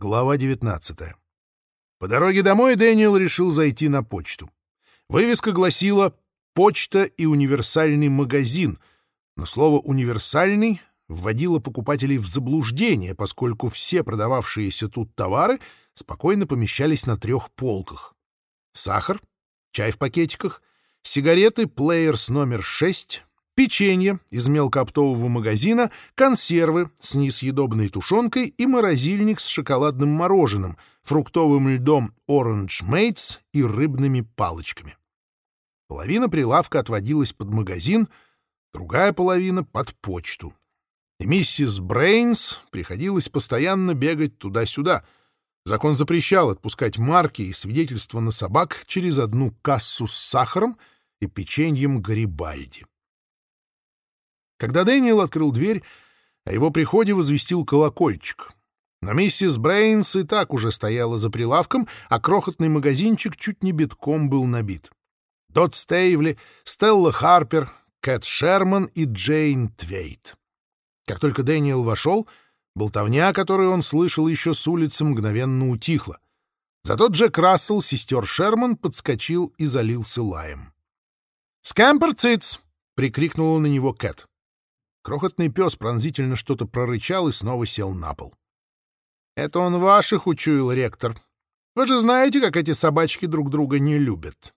Глава 19. По дороге домой Дэниел решил зайти на почту. Вывеска гласила «Почта и универсальный магазин», но слово «универсальный» вводило покупателей в заблуждение, поскольку все продававшиеся тут товары спокойно помещались на трех полках. Сахар, чай в пакетиках, сигареты, плеер номер 6, печенье из мелкооптового магазина, консервы с несъедобной тушенкой и морозильник с шоколадным мороженым, фруктовым льдом Orange Mates и рыбными палочками. Половина прилавка отводилась под магазин, другая половина — под почту. И миссис Брейнс приходилось постоянно бегать туда-сюда. Закон запрещал отпускать марки и свидетельства на собак через одну кассу с сахаром и печеньем Гарибальди. Когда Дэниел открыл дверь, о его приходе возвестил колокольчик. Но миссис Брейнс и так уже стояла за прилавком, а крохотный магазинчик чуть не битком был набит. Дот Стейвли, Стелла Харпер, Кэт Шерман и Джейн Твейт. Как только Дэниел вошел, болтовня, которую он слышал еще с улицы, мгновенно утихла. Зато джек-рассел сестер Шерман, подскочил и залился лаем. «Скэмпер, цыц!» — прикрикнула на него Кэт. Крохотный пес пронзительно что-то прорычал и снова сел на пол. «Это он ваших учуял, ректор. Вы же знаете, как эти собачки друг друга не любят».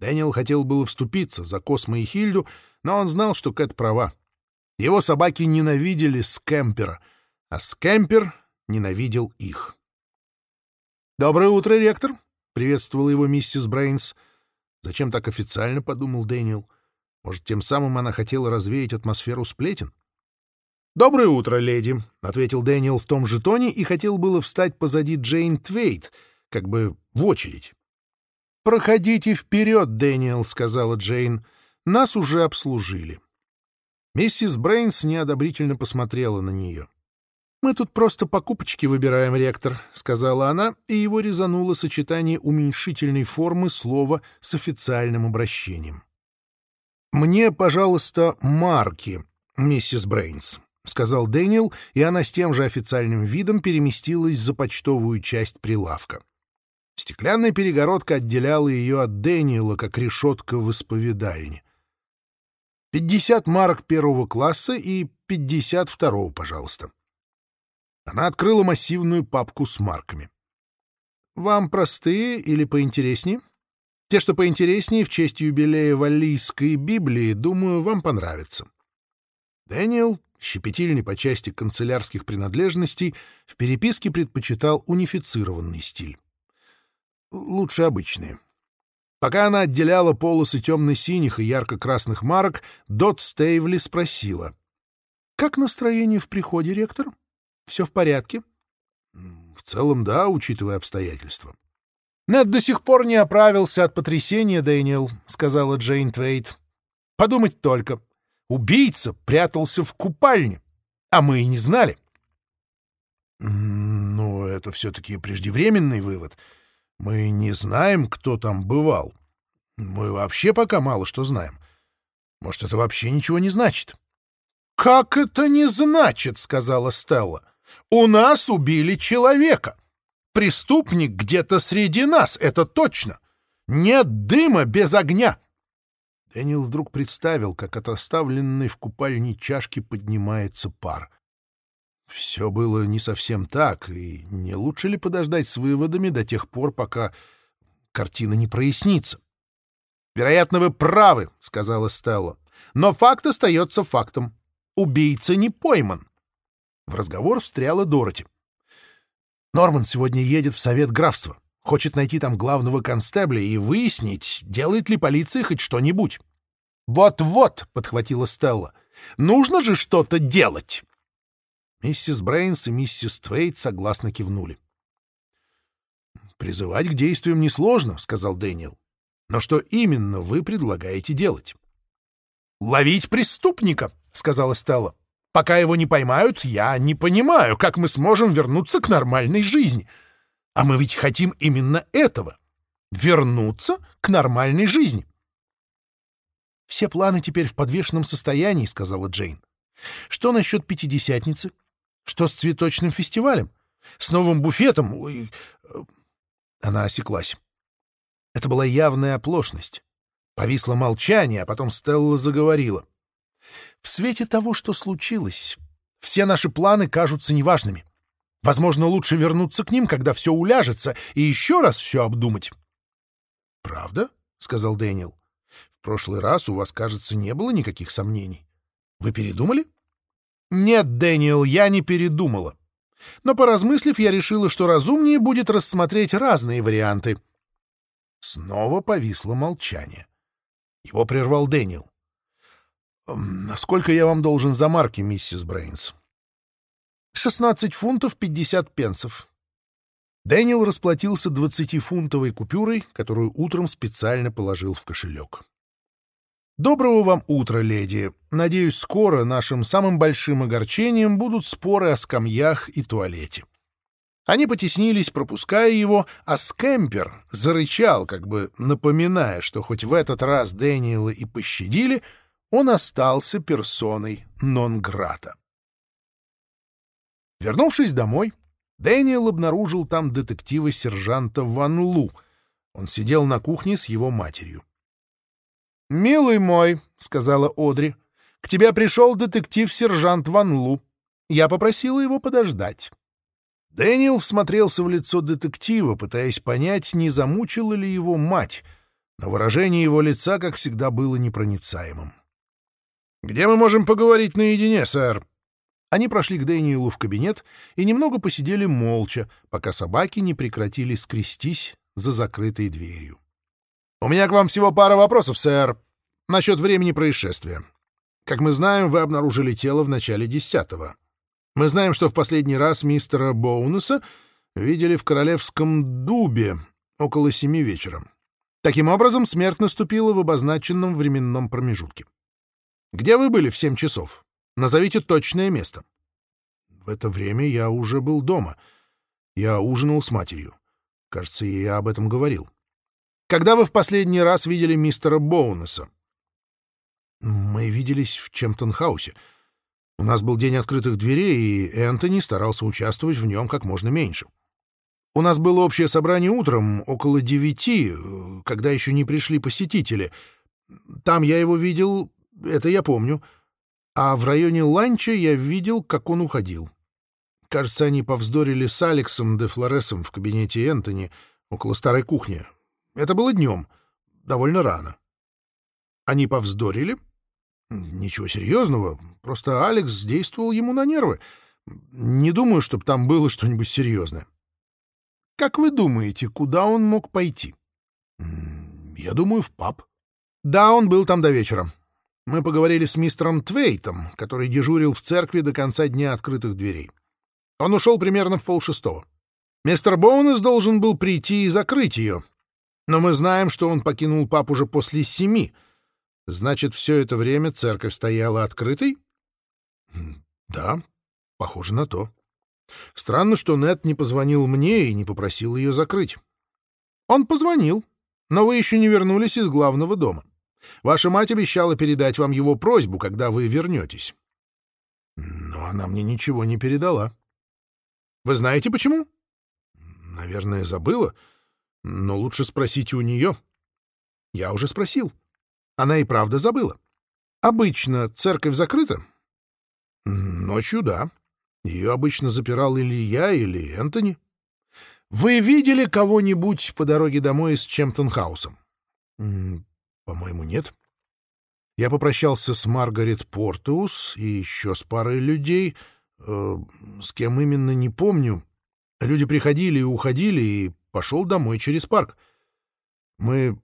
Дэниел хотел было вступиться за Космо и Хильду, но он знал, что Кэт права. Его собаки ненавидели Скэмпера, а Скэмпер ненавидел их. «Доброе утро, ректор!» — приветствовала его миссис Брейнс. «Зачем так официально?» — подумал Дэниел. — может, тем самым она хотела развеять атмосферу сплетен? «Доброе утро, леди», — ответил Дэниел в том же тоне и хотел было встать позади Джейн Твейт, как бы в очередь. «Проходите вперед, Дэниел», — сказала Джейн. «Нас уже обслужили». Миссис Брейнс неодобрительно посмотрела на нее. «Мы тут просто покупочки выбираем, ректор», — сказала она, и его резануло сочетание уменьшительной формы слова с официальным обращением. «Мне, пожалуйста, марки, миссис Брейнс», — сказал Дэниел, и она с тем же официальным видом переместилась за почтовую часть прилавка. Стеклянная перегородка отделяла ее от Дэниела, как решетка в исповедальне. «Пятьдесят марок первого класса и пятьдесят второго, пожалуйста». Она открыла массивную папку с марками. «Вам простые или поинтереснее?» Те, что поинтереснее, в честь юбилея Валлийской Библии, думаю, вам понравится. Дэниел, щепетильный по части канцелярских принадлежностей, в переписке предпочитал унифицированный стиль. Лучше обычные. Пока она отделяла полосы темно-синих и ярко-красных марок, Дот Стейвли спросила. «Как настроение в приходе, ректор? Все в порядке?» «В целом, да, учитывая обстоятельства». «Нед до сих пор не оправился от потрясения, Дэниел», — сказала Джейн Твейт. «Подумать только. Убийца прятался в купальне, а мы и не знали». «Ну, это все-таки преждевременный вывод. Мы не знаем, кто там бывал. Мы вообще пока мало что знаем. Может, это вообще ничего не значит?» «Как это не значит?» — сказала Стелла. «У нас убили человека преступник где-то среди нас, это точно. Нет дыма без огня. Дэниел вдруг представил, как от оставленной в купальне чашки поднимается пар. Все было не совсем так, и не лучше ли подождать с выводами до тех пор, пока картина не прояснится? «Вероятно, вы правы», — сказала Стелла. «Но факт остается фактом. Убийца не пойман». В разговор встряла Дороти. Норман сегодня едет в Совет графства. Хочет найти там главного констебля и выяснить, делает ли полиция хоть что-нибудь. «Вот-вот», — подхватила Стелла, — «нужно же что-то делать!» Миссис Брейнс и миссис Твейт согласно кивнули. «Призывать к действиям несложно», — сказал Дэниел. «Но что именно вы предлагаете делать?» «Ловить преступника», — сказала Стелла. Пока его не поймают, я не понимаю, как мы сможем вернуться к нормальной жизни. А мы ведь хотим именно этого — вернуться к нормальной жизни. «Все планы теперь в подвешенном состоянии», — сказала Джейн. «Что насчет пятидесятницы? Что с цветочным фестивалем? С новым буфетом... Ой, э, Она осеклась. Это была явная В свете того, что случилось, все наши планы кажутся неважными. Возможно, лучше вернуться к ним, когда все уляжется, и еще раз все обдумать. — Правда? — сказал Дэниел. — В прошлый раз у вас, кажется, не было никаких сомнений. Вы передумали? — Нет, Дэниел, я не передумала. Но, поразмыслив, я решила, что разумнее будет рассмотреть разные варианты. Снова повисло молчание. Его прервал Дэниел. Эм, Сколько я вам должен за марки, миссис Брейнс? 16 фунтов 50 пенсов. Дэниел расплатился 20-фунтовой купюрой, которую утром специально положил в кошелек. Доброго вам утра, леди. Надеюсь, скоро нашим самым большим огорчением будут споры о скамьях и туалете. Они потеснились, пропуская его, а Скэмпер зарычал, как бы напоминая, что хоть в этот раз Дэниела и пощадили — он остался персоной нон-грата. Вернувшись домой, Дэниел обнаружил там детектива сержанта Ван Лу. Он сидел на кухне с его матерью. «Милый мой», — сказала Одри, — «к тебе пришел детектив-сержант Ван Лу. Я попросила его подождать». Дэниел всмотрелся в лицо детектива, пытаясь понять, не замучила ли его мать, но выражение его лица, как всегда, было непроницаемым. «Где мы можем поговорить наедине, сэр?» Они прошли к Дэниелу в кабинет и немного посидели молча, пока собаки не прекратили скрестись за закрытой дверью. «У меня к вам всего пара вопросов, сэр, насчет времени происшествия. Как мы знаем, вы обнаружили тело в начале десятого. Мы знаем, что в последний раз мистера Боунуса видели в Королевском дубе около семи вечера. Таким образом, смерть наступила в обозначенном временном промежутке. Где вы были в семь часов? Назовите точное место. В это время я уже был дома. Я ужинал с матерью. Кажется, я об этом говорил. Когда вы в последний раз видели мистера Боунеса? Мы виделись в Чемптон-хаусе. У нас был день открытых дверей, и Энтони старался участвовать в нем как можно меньше. У нас было общее собрание утром, около девяти, э, когда еще не пришли посетители. Там я его видел это я помню. А в районе ланча я видел, как он уходил. Кажется, они повздорили с Алексом де Флоресом в кабинете Энтони около старой кухни. Это было днем, довольно рано. Они повздорили? Ничего серьезного, просто Алекс действовал ему на нервы. Не думаю, чтобы там было что-нибудь серьезное. Как вы думаете, куда он мог пойти? Я думаю, в паб. Да, он был там до вечера. Мы поговорили с мистером Твейтом, который дежурил в церкви до конца дня открытых дверей. Он ушел примерно в полшестого. Мистер Боунес должен был прийти и закрыть ее. Но мы знаем, что он покинул пап уже после семи. Значит, все это время церковь стояла открытой? Да, похоже на то. Странно, что Нет не позвонил мне и не попросил ее закрыть. Он позвонил, но вы еще не вернулись из главного дома. Ваша мать обещала передать вам его просьбу, когда вы вернетесь. Но она мне ничего не передала. Вы знаете почему? Наверное, забыла. Но лучше спросите у нее. Я уже спросил. Она и правда забыла. Обычно церковь закрыта? Ночью, да. Ее обычно запирал или я, или Энтони. Вы видели кого-нибудь по дороге домой с чемптон по-моему, нет. Я попрощался с Маргарет Портеус и еще с парой людей, э, с кем именно, не помню. Люди приходили и уходили, и пошел домой через парк. Мы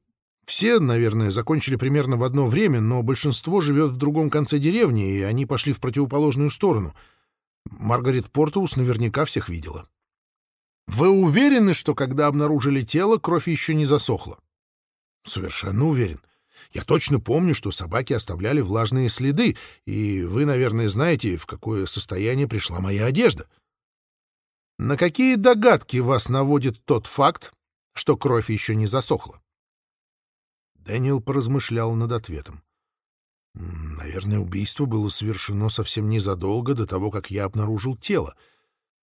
все, наверное, закончили примерно в одно время, но большинство живет в другом конце деревни, и они пошли в противоположную сторону. Маргарет Портеус наверняка всех видела. «Вы уверены, что когда обнаружили тело, кровь еще не засохла?» «Совершенно уверен». Я точно помню, что собаки оставляли влажные следы, и вы, наверное, знаете, в какое состояние пришла моя одежда. На какие догадки вас наводит тот факт, что кровь еще не засохла? Дэниел поразмышлял над ответом. Наверное, убийство было совершено совсем незадолго до того, как я обнаружил тело.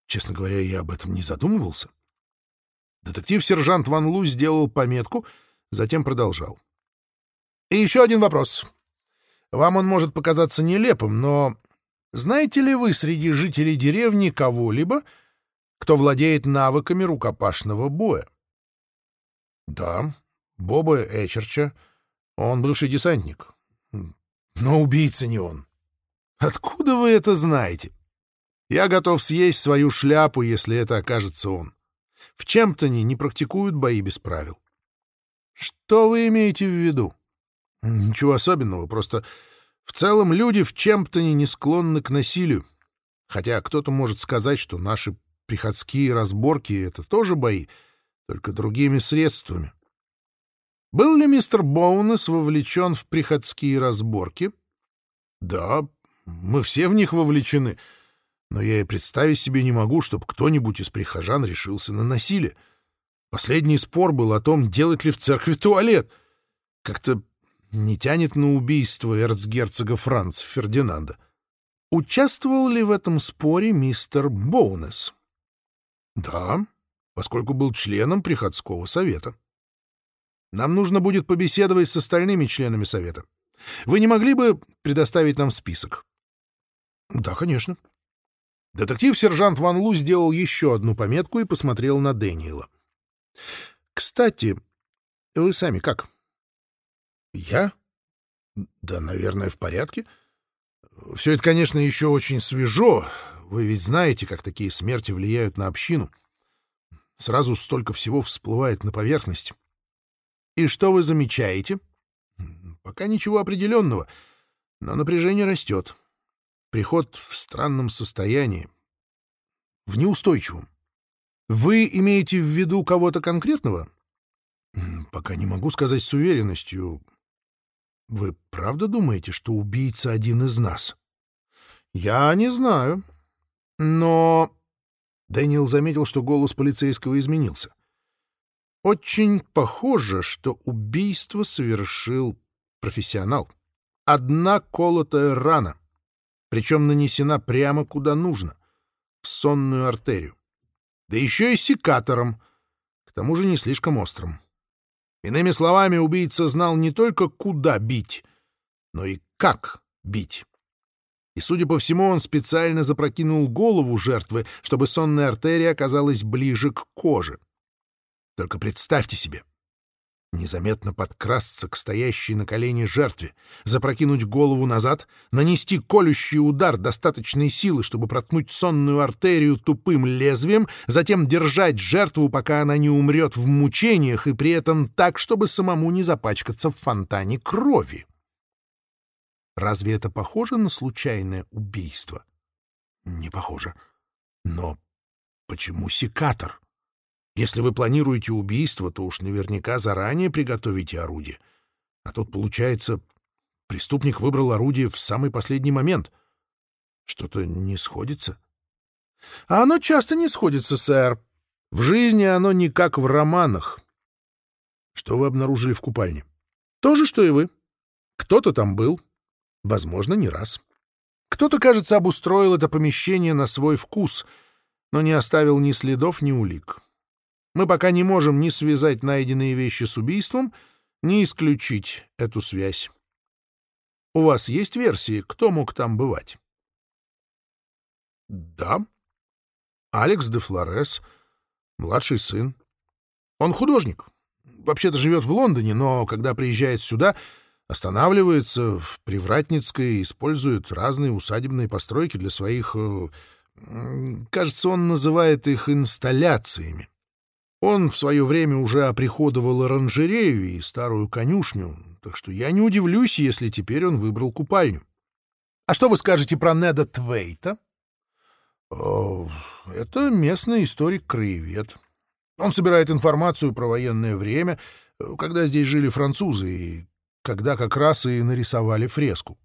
Честно говоря, я об этом не задумывался. Детектив-сержант Ван Лу сделал пометку, затем продолжал. — и еще один вопрос. Вам он может показаться нелепым, но знаете ли вы среди жителей деревни кого-либо, кто владеет навыками рукопашного боя? Да, Боба Эчерча. Он бывший десантник. Но убийца не он. Откуда вы это знаете? Я готов съесть свою шляпу, если это окажется он. В чем-то они не практикуют бои без правил. Что вы имеете в виду? Ничего особенного, просто в целом люди в чем-то не склонны к насилию. Хотя кто-то может сказать, что наши приходские разборки — это тоже бои, только другими средствами. Был ли мистер Боунес вовлечен в приходские разборки? Да, мы все в них вовлечены, но я и представить себе не могу, чтобы кто-нибудь из прихожан решился на насилие. Последний спор был о том, делать ли в церкви туалет. Как-то не тянет на убийство эрцгерцога Франц Фердинанда. Участвовал ли в этом споре мистер Боунес? Да, поскольку был членом приходского совета. Нам нужно будет побеседовать с остальными членами совета. Вы не могли бы предоставить нам список? Да, конечно. Детектив-сержант Ван Лу сделал еще одну пометку и посмотрел на Дэниела. «Кстати, вы сами как? Я? Да, наверное, в порядке. Все это, конечно, еще очень свежо. Вы ведь знаете, как такие смерти влияют на общину. Сразу столько всего всплывает на поверхность. И что вы замечаете? Пока ничего определенного, но напряжение растет. Приход в странном состоянии, в неустойчивом. Вы имеете в виду кого-то конкретного? Пока не могу сказать с уверенностью. Вы правда думаете, что убийца один из нас?» «Я не знаю. Но...» Дэниел заметил, что голос полицейского изменился. «Очень похоже, что убийство совершил профессионал. Одна колотая рана, причем нанесена прямо куда нужно, в сонную артерию. Да еще и секатором, к тому же не слишком острым. Иными словами, убийца знал не только куда бить, но и как бить. И, судя по всему, он специально запрокинул голову жертвы, чтобы сонная артерия оказалась ближе к коже. Только представьте себе — незаметно подкрасться к стоящей на колене жертве, запрокинуть голову назад, нанести колющий удар достаточной силы, чтобы проткнуть сонную артерию тупым лезвием, затем держать жертву, пока она не умрет в мучениях, и при этом так, чтобы самому не запачкаться в фонтане крови. Разве это похоже на случайное убийство? Не похоже. Но почему секатор? Если вы планируете убийство, то уж наверняка заранее приготовите орудие. А тут, получается, преступник выбрал орудие в самый последний момент. Что-то не сходится? — А оно часто не сходится, сэр. В жизни оно не как в романах. — Что вы обнаружили в купальне? — То же, что и вы. Кто-то там был. Возможно, не раз. Кто-то, кажется, обустроил это помещение на свой вкус, но не оставил ни следов, ни улик. — мы пока не можем ни связать найденные вещи с убийством, ни исключить эту связь. У вас есть версии, кто мог там бывать? Да. Алекс де Флорес, младший сын. Он художник. Вообще-то живет в Лондоне, но когда приезжает сюда, останавливается в Привратницкой, использует разные усадебные постройки для своих... Э, кажется, он называет их инсталляциями. Он в свое время уже оприходовал оранжерею и старую конюшню, так что я не удивлюсь, если теперь он выбрал купальню. А что вы скажете про Неда Твейта? О, это местный историк-краевед. Он собирает информацию про военное время, когда здесь жили французы, и когда как раз и нарисовали фреску.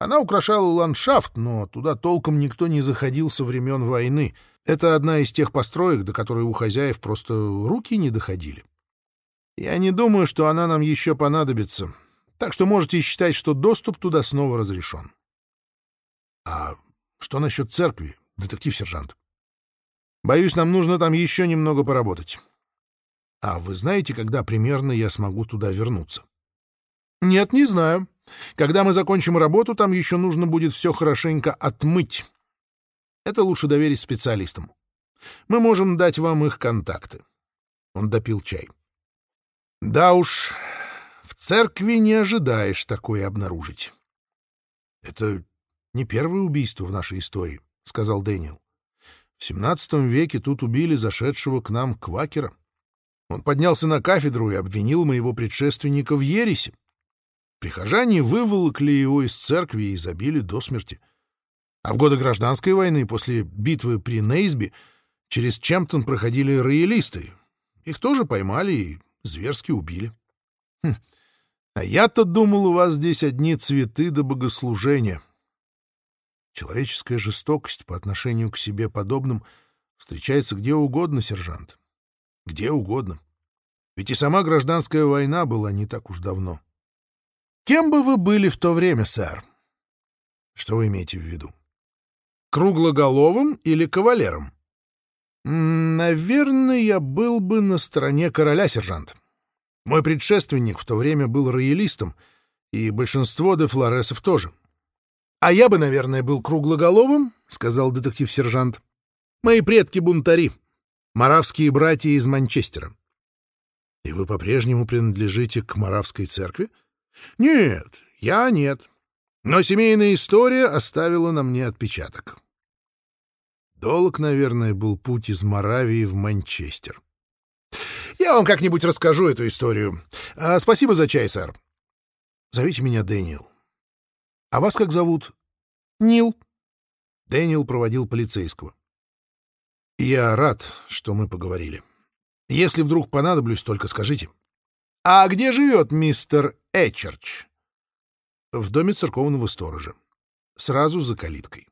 Она украшала ландшафт, но туда толком никто не заходил со времен войны. Это одна из тех построек, до которой у хозяев просто руки не доходили. Я не думаю, что она нам еще понадобится, так что можете считать, что доступ туда снова разрешен. — А что насчет церкви, детектив-сержант? — Боюсь, нам нужно там еще немного поработать. — А вы знаете, когда примерно я смогу туда вернуться? — Нет, не знаю. Когда мы закончим работу, там еще нужно будет все хорошенько отмыть. Это лучше доверить специалистам. Мы можем дать вам их контакты. Он допил чай. Да уж, в церкви не ожидаешь такое обнаружить. Это не первое убийство в нашей истории, сказал Дэниел. В семнадцатом веке тут убили зашедшего к нам квакера. Он поднялся на кафедру и обвинил моего предшественника в ересе. Прихожане выволокли его из церкви и забили до смерти. А в годы гражданской войны, после битвы при Нейсби, через Чемптон проходили роялисты. Их тоже поймали и зверски убили. Хм. А я-то думал, у вас здесь одни цветы до богослужения. Человеческая жестокость по отношению к себе подобным встречается где угодно, сержант. Где угодно. Ведь и сама гражданская война была не так уж давно. — Кем бы вы были в то время, сэр? Что вы имеете в виду? Круглоголовым или кавалером? Наверное, я был бы на стороне короля, сержант. Мой предшественник в то время был роялистом, и большинство де Флоресов тоже. А я бы, наверное, был круглоголовым, сказал детектив-сержант. Мои предки бунтари, маравские братья из Манчестера. И вы по-прежнему принадлежите к маравской церкви? — нет, я нет. Но семейная история оставила на мне отпечаток. Долг, наверное, был путь из Моравии в Манчестер. Я вам как-нибудь расскажу эту историю. А, спасибо за чай, сэр. Зовите меня Дэниел. А вас как зовут? Нил. Дэниел проводил полицейского. Я рад, что мы поговорили. Если вдруг понадоблюсь, только скажите. А где живет мистер Эчерч? В доме церковного сторожа, сразу за калиткой.